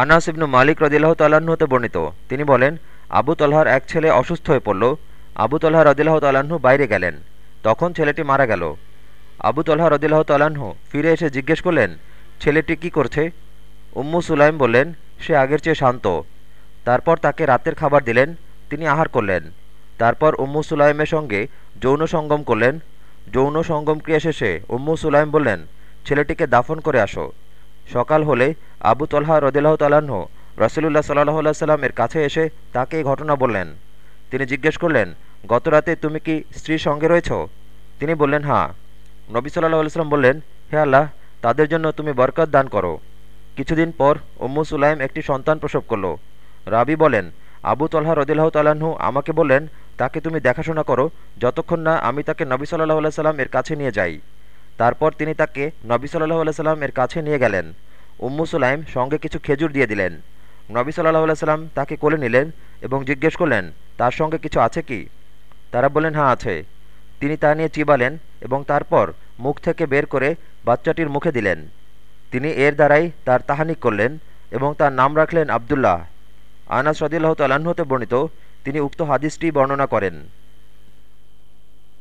আনাস ইবনু মালিক রদিল্লাহ হতে বর্ণিত। তিনি বলেন, আবু তল্লাহার এক ছেলে অসুস্থ হয়ে পড়ল। আবু তল্লাহ রদিল্লাহ তাল্লাহ্ন বাইরে গেলেন। তখন ছেলেটি মারা গেল। আবু তল্লাহ রদিল্লাহ তাল্লাহ্ন ফিরে এসে জিজ্ঞেস করলেন, ছেলেটি কি করছে? উম্মু সুলাইম বললেন, সে আগের চেয়ে শান্ত। তারপর তাকে রাতের খাবার দিলেন, তিনি আহার করলেন। তারপর উম্মু সুলাইমের সঙ্গে যৌন সঙ্গম করলেন। যৌন সঙ্গম ক্রিয়া শেষে উম্মু সুলাইম বললেন, ছেলেটিকে দাফন করে আসো। সকাল হলে আবু তলহা রদিল্লাহ তালাহ রসুলুল্লাহ সাল্লাহ সাল্লাম এর কাছে এসে তাকে এই ঘটনা বললেন। তিনি জিজ্ঞেস করলেন, গত রাতে তুমি কি স্ত্রীর সঙ্গে রয়েছ? তিনি বললেন হ্যাঁ। নবী সাল্লাহ সাল্লাম বললেন, হে আল্লাহ, তাদের জন্য তুমি বরকত দান করো। কিছুদিন পর উম্মু সুলাইম একটি সন্তান প্রসব করল। রাবি বলেন, আবু তলহা রদিল্লাহ তালাহু আমাকে বললেন, তাকে তুমি দেখাশোনা করো যতক্ষণ না আমি তাকে নবী সাল্লাহ সাল্লাম এর কাছে নিয়ে যাই। তারপর তিনি তাকে নবী সাল্লাহ সাল্লাম এর কাছে নিয়ে গেলেন। উম্মু সুলাইম সঙ্গে কিছু খেজুর দিয়ে দিলেন। নবী সাল্লাহ সাল্লাম তাকে কোলে নিলেন এবং জিজ্ঞেস করলেন, তার সঙ্গে কিছু আছে কি? তারা বললেন হ্যাঁ আছে। তিনি তা নিয়ে চিবালেন এবং তারপর মুখ থেকে বের করে বাচ্চাটির মুখে দিলেন। তিনি এর দ্বারাই তার তাহানিক করলেন এবং তার নাম রাখলেন আবদুল্লাহ। আনাস রদিল্লাহ তাল্লাহ্ন হতে বর্ণিত তিনি উক্ত হাদিসটি বর্ণনা করেন।